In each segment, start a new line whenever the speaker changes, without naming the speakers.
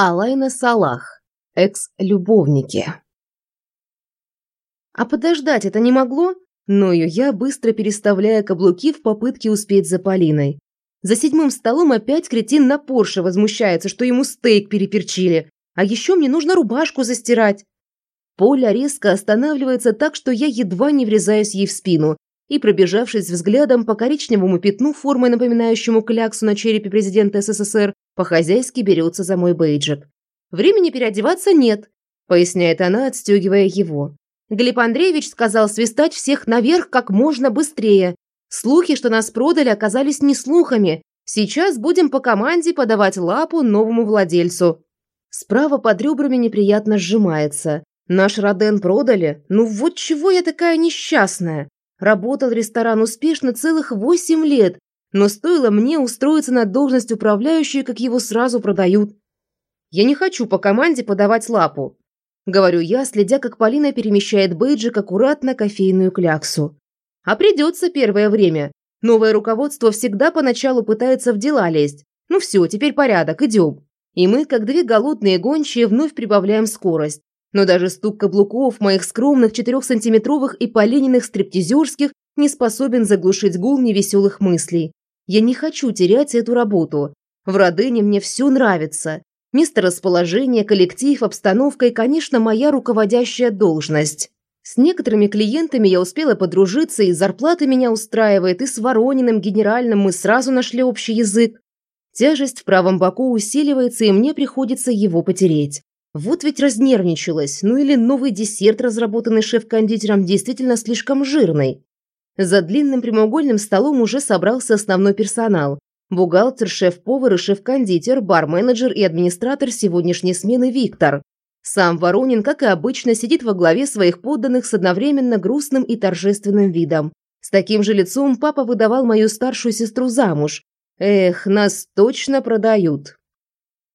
Алайна Салах. Экс-любовники. А подождать это не могло? Ною я, быстро переставляя каблуки в попытке успеть за Полиной. За седьмым столом опять кретин на Порше возмущается, что ему стейк переперчили. А еще мне нужно рубашку застирать. Поля резко останавливается так, что я едва не врезаюсь ей в спину. И, пробежавшись взглядом по коричневому пятну, формой напоминающему кляксу на черепе президента СССР, по-хозяйски берется за мой бейджик. «Времени переодеваться нет», – поясняет она, отстегивая его. Глеб Андреевич сказал свистать всех наверх как можно быстрее. Слухи, что нас продали, оказались не слухами. Сейчас будем по команде подавать лапу новому владельцу. Справа под ребрами неприятно сжимается. Наш Роден продали? Ну вот чего я такая несчастная? Работал ресторан успешно целых восемь лет, но стоило мне устроиться на должность управляющей, как его сразу продают. Я не хочу по команде подавать лапу. Говорю я, следя, как Полина перемещает бейджик аккуратно кофейную кляксу. А придется первое время. Новое руководство всегда поначалу пытается в дела лезть. Ну все, теперь порядок, идем. И мы, как две голодные гончие, вновь прибавляем скорость. Но даже стук каблуков моих скромных четырехсантиметровых и полениных стриптизерских не способен заглушить гул невеселых мыслей. Я не хочу терять эту работу. В Родыне мне все нравится. Место расположения, коллектив, обстановка и, конечно, моя руководящая должность. С некоторыми клиентами я успела подружиться, и зарплата меня устраивает, и с Ворониным генеральным мы сразу нашли общий язык. Тяжесть в правом боку усиливается, и мне приходится его потереть. Вот ведь разнервничалась, ну или новый десерт, разработанный шеф-кондитером, действительно слишком жирный. За длинным прямоугольным столом уже собрался основной персонал. Бухгалтер, шеф-повар и шеф-кондитер, бар-менеджер и администратор сегодняшней смены Виктор. Сам Воронин, как и обычно, сидит во главе своих подданных с одновременно грустным и торжественным видом. С таким же лицом папа выдавал мою старшую сестру замуж. Эх, нас точно продают.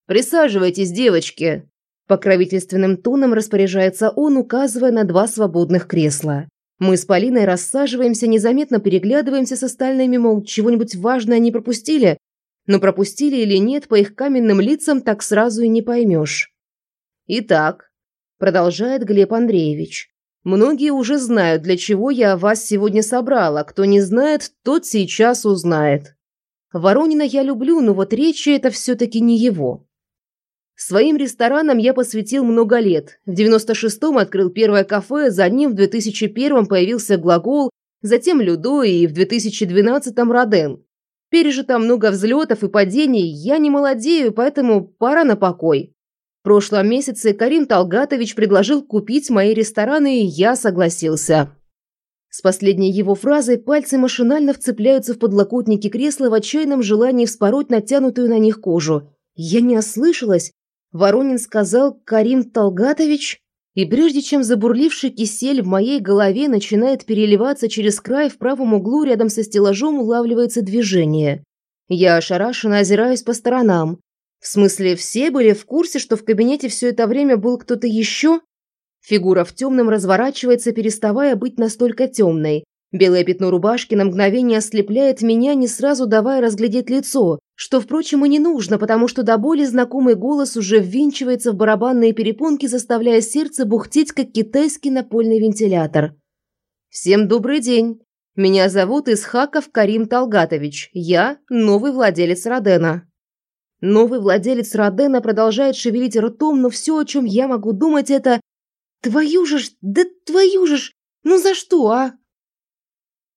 «Присаживайтесь, девочки!» Покровительственным тоном распоряжается он, указывая на два свободных кресла. Мы с Полиной рассаживаемся, незаметно переглядываемся с остальными, мол, чего-нибудь важное не пропустили. Но пропустили или нет, по их каменным лицам так сразу и не поймешь. «Итак», – продолжает Глеб Андреевич, – «многие уже знают, для чего я вас сегодня собрала. Кто не знает, тот сейчас узнает. Воронина я люблю, но вот речи это все-таки не его. Своим ресторанам я посвятил много лет. В 96-м открыл первое кафе, за ним в 2001-м появился глагол, затем Людо и в 2012-м Роден. Пережито много взлетов и падений, я не молодею, поэтому пора на покой. В прошлом месяце Карим Талгатович предложил купить мои рестораны, и я согласился. С последней его фразой пальцы машинально вцепляются в подлокотники кресла в отчаянном желании вспороть натянутую на них кожу. Я не ослышалась. Воронин сказал Карим Талгатович, и прежде чем забурливший кисель в моей голове начинает переливаться через край, в правом углу рядом со стеллажом улавливается движение. Я ошарашенно озираюсь по сторонам. В смысле, все были в курсе, что в кабинете все это время был кто-то еще? Фигура в темном разворачивается, переставая быть настолько темной. Белое пятно рубашки на мгновение ослепляет меня, не сразу давая разглядеть лицо, что, впрочем, и не нужно, потому что до боли знакомый голос уже ввинчивается в барабанные перепонки, заставляя сердце бухтеть, как китайский напольный вентилятор. «Всем добрый день. Меня зовут Исхаков Карим Талгатович. Я новый владелец Родена». Новый владелец Родена продолжает шевелить ртом, но все, о чем я могу думать, это «Твою же ж, да твою же ж, ну за что, а?»